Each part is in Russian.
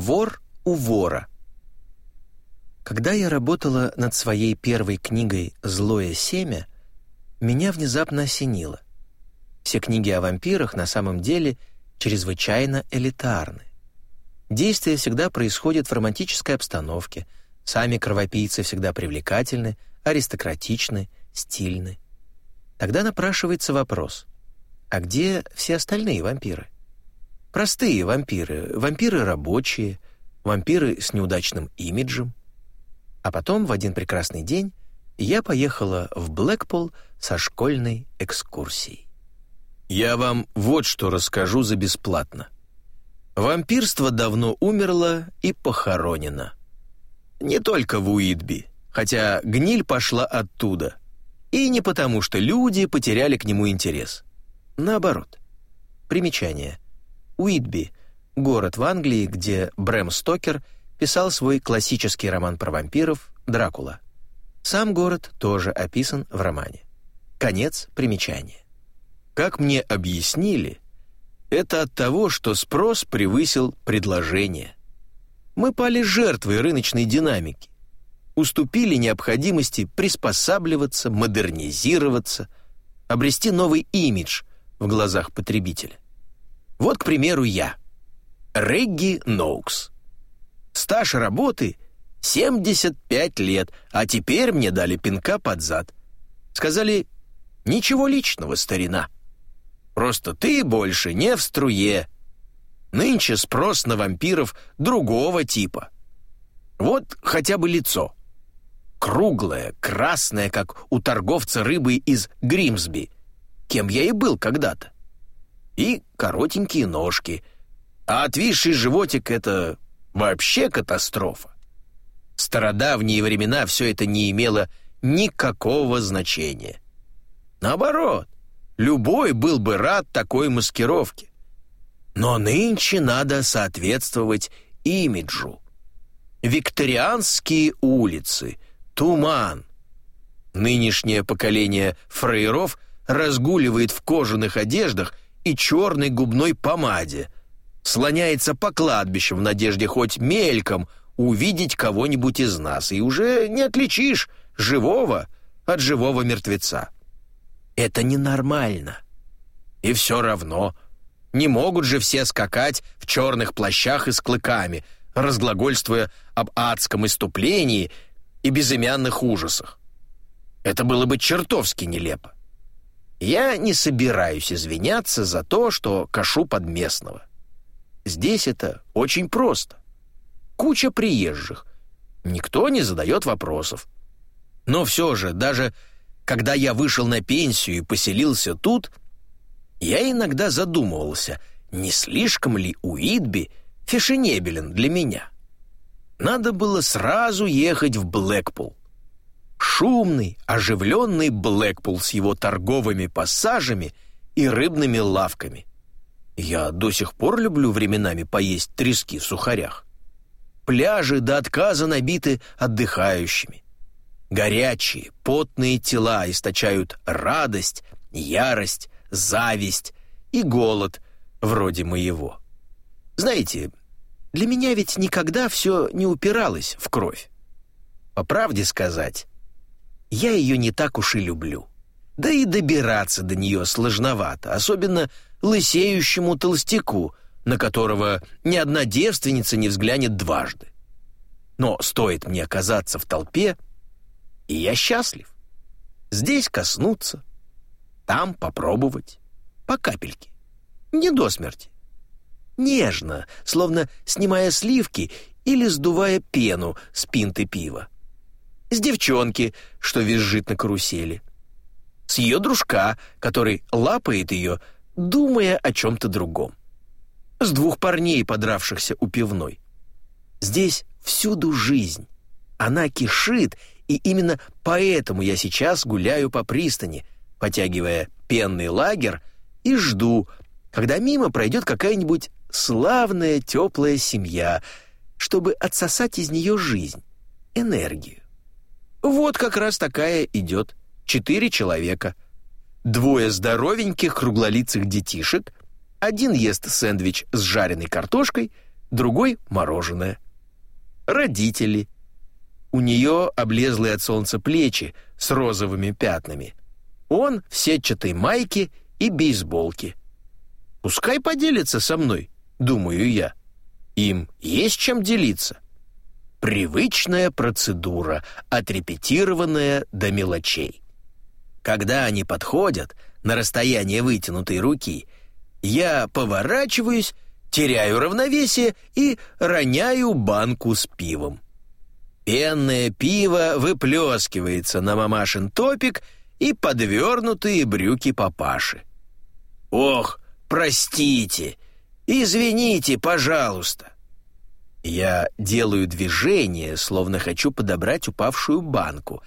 Вор у вора. Когда я работала над своей первой книгой «Злое семя», меня внезапно осенило. Все книги о вампирах на самом деле чрезвычайно элитарны. Действие всегда происходит в романтической обстановке, сами кровопийцы всегда привлекательны, аристократичны, стильны. Тогда напрашивается вопрос, а где все остальные вампиры? Простые вампиры, вампиры рабочие, вампиры с неудачным имиджем. А потом, в один прекрасный день, я поехала в Блэкпул со школьной экскурсией. Я вам вот что расскажу за бесплатно. Вампирство давно умерло и похоронено. Не только в Уитби, хотя гниль пошла оттуда. И не потому, что люди потеряли к нему интерес. Наоборот. Примечание. Уитби — город в Англии, где Брэм Стокер писал свой классический роман про вампиров «Дракула». Сам город тоже описан в романе. Конец примечания. Как мне объяснили, это от того, что спрос превысил предложение. Мы пали жертвой рыночной динамики, уступили необходимости приспосабливаться, модернизироваться, обрести новый имидж в глазах потребителя. Вот, к примеру, я. Регги Ноукс. Стаж работы — 75 лет, а теперь мне дали пинка под зад. Сказали, ничего личного, старина. Просто ты больше не в струе. Нынче спрос на вампиров другого типа. Вот хотя бы лицо. Круглое, красное, как у торговца рыбы из Гримсби, кем я и был когда-то. И коротенькие ножки. А отвисший животик — это вообще катастрофа. В стародавние времена все это не имело никакого значения. Наоборот, Любой был бы рад такой маскировке. Но нынче надо соответствовать имиджу. Викторианские улицы, туман. Нынешнее поколение фрейров разгуливает в кожаных одеждах и черной губной помаде, слоняется по кладбищам в надежде хоть мельком увидеть кого-нибудь из нас, и уже не отличишь живого от живого мертвеца. Это ненормально. И все равно. Не могут же все скакать в черных плащах и с клыками, разглагольствуя об адском иступлении и безымянных ужасах. Это было бы чертовски нелепо. Я не собираюсь извиняться за то, что кашу под местного. Здесь это очень просто. Куча приезжих. Никто не задает вопросов. Но все же, даже когда я вышел на пенсию и поселился тут, я иногда задумывался, не слишком ли Уитби фешенебелен для меня. Надо было сразу ехать в Блэкпул. Шумный, оживленный Блэкпул с его торговыми пассажами и рыбными лавками. Я до сих пор люблю временами поесть трески в сухарях. Пляжи до отказа набиты отдыхающими. Горячие, потные тела источают радость, ярость, зависть и голод, вроде моего. Знаете, для меня ведь никогда все не упиралось в кровь. По правде сказать, я ее не так уж и люблю. Да и добираться до нее сложновато, особенно лысеющему толстяку, на которого ни одна девственница не взглянет дважды. Но стоит мне оказаться в толпе — и я счастлив. Здесь коснуться, там попробовать, по капельке, не до смерти. Нежно, словно снимая сливки или сдувая пену с пинты пива. С девчонки, что визжит на карусели. С ее дружка, который лапает ее, думая о чем-то другом. С двух парней, подравшихся у пивной. Здесь всюду жизнь. Она кишит и именно поэтому я сейчас гуляю по пристани, потягивая пенный лагерь и жду, когда мимо пройдет какая-нибудь славная теплая семья, чтобы отсосать из нее жизнь, энергию. Вот как раз такая идет. Четыре человека. Двое здоровеньких круглолицых детишек, один ест сэндвич с жареной картошкой, другой — мороженое. Родители. У нее облезлые от солнца плечи с розовыми пятнами. Он в сетчатой майке и бейсболке. Пускай поделится со мной, думаю я. Им есть чем делиться. Привычная процедура, отрепетированная до мелочей. Когда они подходят на расстояние вытянутой руки, я поворачиваюсь, теряю равновесие и роняю банку с пивом. Пенное пиво выплескивается на мамашин топик и подвернутые брюки папаши. «Ох, простите! Извините, пожалуйста!» Я делаю движение, словно хочу подобрать упавшую банку,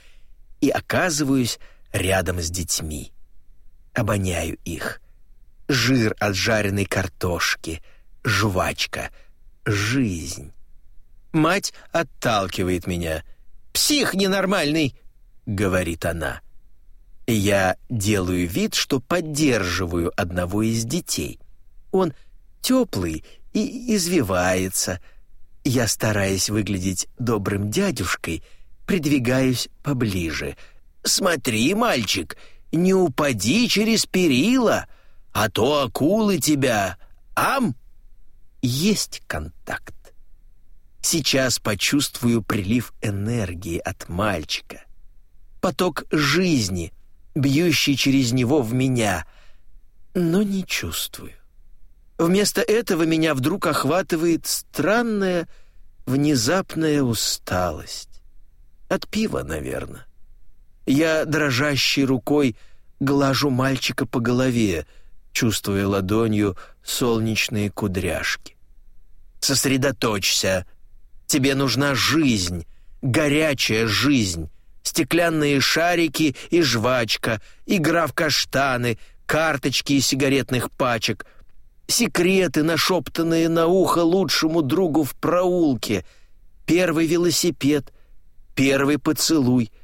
и оказываюсь рядом с детьми. Обоняю их. Жир от жареной картошки, жвачка, жизнь. Мать отталкивает меня. «Псих ненормальный!» — говорит она. Я делаю вид, что поддерживаю одного из детей. Он теплый и извивается. Я, стараясь выглядеть добрым дядюшкой, придвигаюсь поближе — «Смотри, мальчик, не упади через перила, а то акулы тебя... Ам!» Есть контакт. Сейчас почувствую прилив энергии от мальчика. Поток жизни, бьющий через него в меня, но не чувствую. Вместо этого меня вдруг охватывает странная, внезапная усталость. От пива, наверное. Я дрожащей рукой глажу мальчика по голове, чувствуя ладонью солнечные кудряшки. «Сосредоточься. Тебе нужна жизнь, горячая жизнь, стеклянные шарики и жвачка, игра в каштаны, карточки из сигаретных пачек, секреты, нашептанные на ухо лучшему другу в проулке, первый велосипед, первый поцелуй —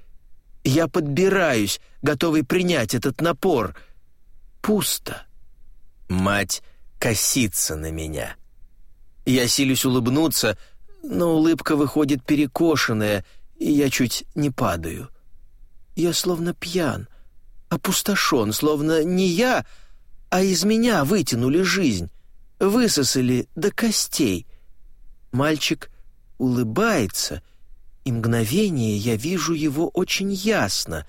я подбираюсь, готовый принять этот напор. Пусто. Мать косится на меня. Я силюсь улыбнуться, но улыбка выходит перекошенная, и я чуть не падаю. Я словно пьян, опустошен, словно не я, а из меня вытянули жизнь, высосали до костей. Мальчик улыбается — и мгновение я вижу его очень ясно.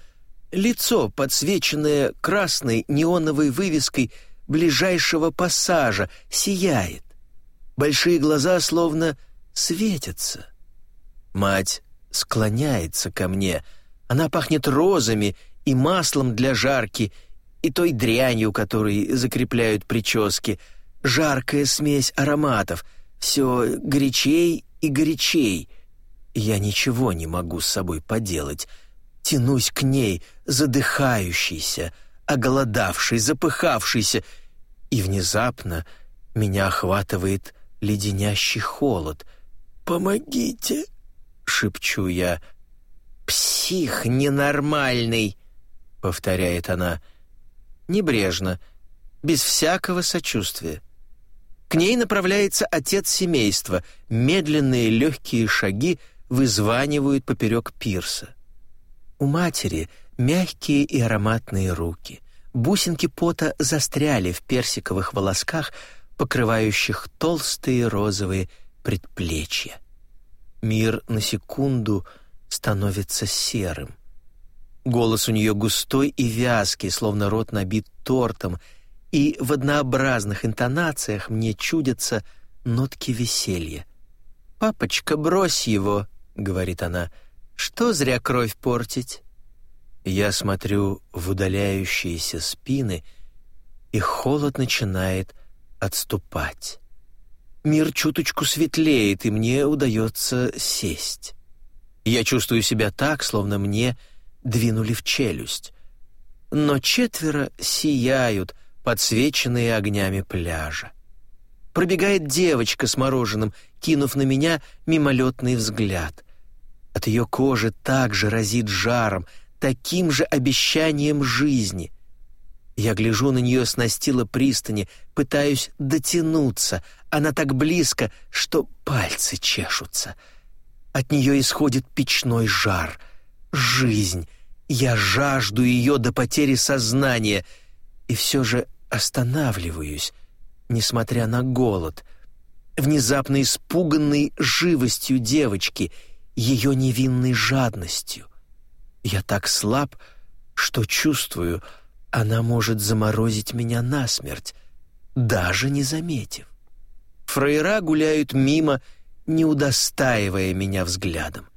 Лицо, подсвеченное красной неоновой вывеской ближайшего пассажа, сияет. Большие глаза словно светятся. Мать склоняется ко мне. Она пахнет розами и маслом для жарки, и той дрянью, которой закрепляют прически. Жаркая смесь ароматов. Все горячей и горячей — я ничего не могу с собой поделать. Тянусь к ней, задыхающийся, оголодавший, запыхавшийся, и внезапно меня охватывает леденящий холод. «Помогите!» — шепчу я. «Псих ненормальный!» — повторяет она. Небрежно, без всякого сочувствия. К ней направляется отец семейства, медленные легкие шаги — вызванивают поперек пирса. У матери мягкие и ароматные руки. Бусинки пота застряли в персиковых волосках, покрывающих толстые розовые предплечья. Мир на секунду становится серым. Голос у нее густой и вязкий, словно рот набит тортом, и в однообразных интонациях мне чудятся нотки веселья. «Папочка, брось его!» — говорит она, — «что зря кровь портить?» Я смотрю в удаляющиеся спины, и холод начинает отступать. Мир чуточку светлеет, и мне удается сесть. Я чувствую себя так, словно мне двинули в челюсть. Но четверо сияют, подсвеченные огнями пляжа. Пробегает девочка с мороженым, кинув на меня мимолетный взгляд. От ее кожи также разит жаром, таким же обещанием жизни. Я гляжу на нее с настила пристани, пытаюсь дотянуться. Она так близко, что пальцы чешутся. От нее исходит печной жар. Жизнь. Я жажду ее до потери сознания. И все же останавливаюсь, несмотря на голод. Внезапно испуганной живостью девочки, ее невинной жадностью. Я так слаб, что чувствую, она может заморозить меня насмерть, даже не заметив. Фрейра гуляют мимо, не удостаивая меня взглядом.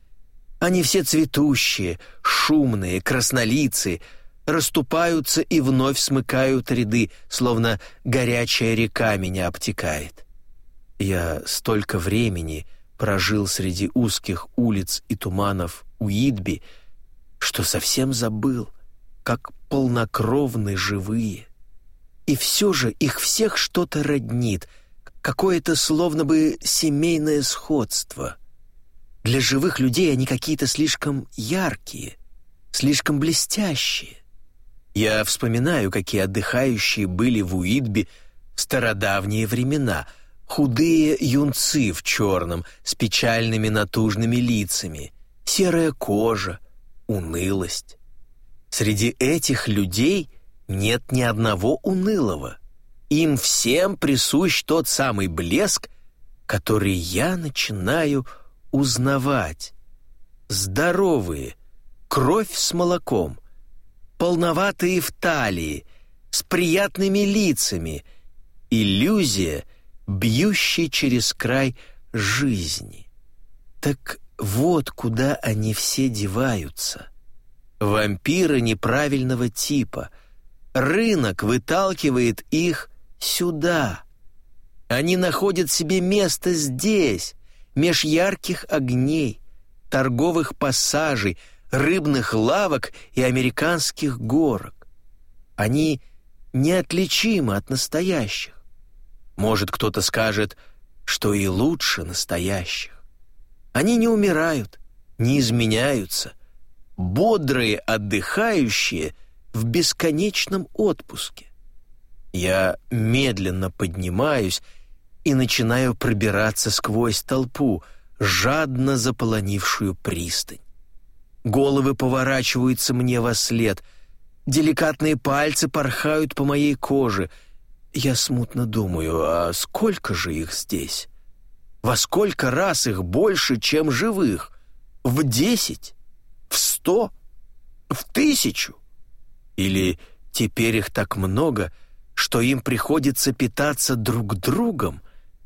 Они все цветущие, шумные, краснолицые, расступаются и вновь смыкают ряды, словно горячая река меня обтекает. Я столько времени прожил среди узких улиц и туманов Уидби, что совсем забыл, как полнокровны живые. И все же их всех что-то роднит, какое-то словно бы семейное сходство. Для живых людей они какие-то слишком яркие, слишком блестящие. Я вспоминаю, какие отдыхающие были в Уидбе в стародавние времена, худые юнцы в черном, с печальными натужными лицами, серая кожа, унылость. Среди этих людей нет ни одного унылого. Им всем присущ тот самый блеск, который я начинаю узнавать. Здоровые, кровь с молоком, полноватые в талии, с приятными лицами, иллюзия, бьющая через край жизни. Так вот куда они все деваются. Вампиры неправильного типа. Рынок выталкивает их сюда. Они находят себе место здесь, меж ярких огней, торговых пассажей, рыбных лавок и американских горок. Они неотличимы от настоящих. Может, кто-то скажет, что и лучше настоящих. Они не умирают, не изменяются, бодрые отдыхающие в бесконечном отпуске. Я медленно поднимаюсь и начинаю пробираться сквозь толпу, жадно заполонившую пристань. Головы поворачиваются мне во след, деликатные пальцы порхают по моей коже. Я смутно думаю, а сколько же их здесь? Во сколько раз их больше, чем живых? В десять? В сто? В тысячу? Или теперь их так много, что им приходится питаться друг другом,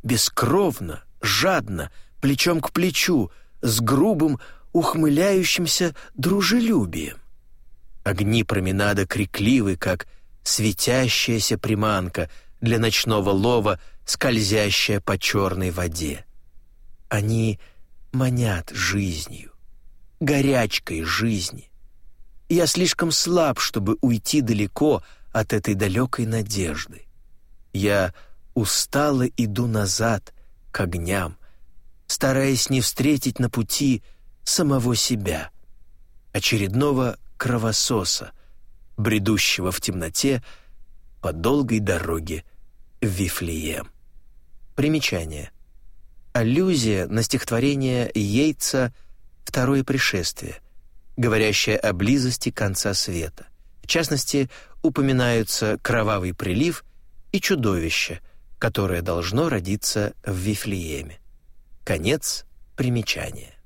бескровно, жадно, плечом к плечу, с грубым, ухмыляющимся дружелюбием? Огни променада крикливы, как светящаяся приманка для ночного лова, скользящая по черной воде. Они манят жизнью, горячкой жизни. Я слишком слаб, чтобы уйти далеко от этой далекой надежды. Я устало иду назад, к огням, стараясь не встретить на пути самого себя, очередного кровососа, бредущего в темноте по долгой дороге в Вифлеем. Примечание аллюзия на стихотворение Йейтса «Второе пришествие», говорящее о близости конца света. В частности, упоминаются кровавый прилив и чудовище, которое должно родиться в Вифлееме. Конец примечания.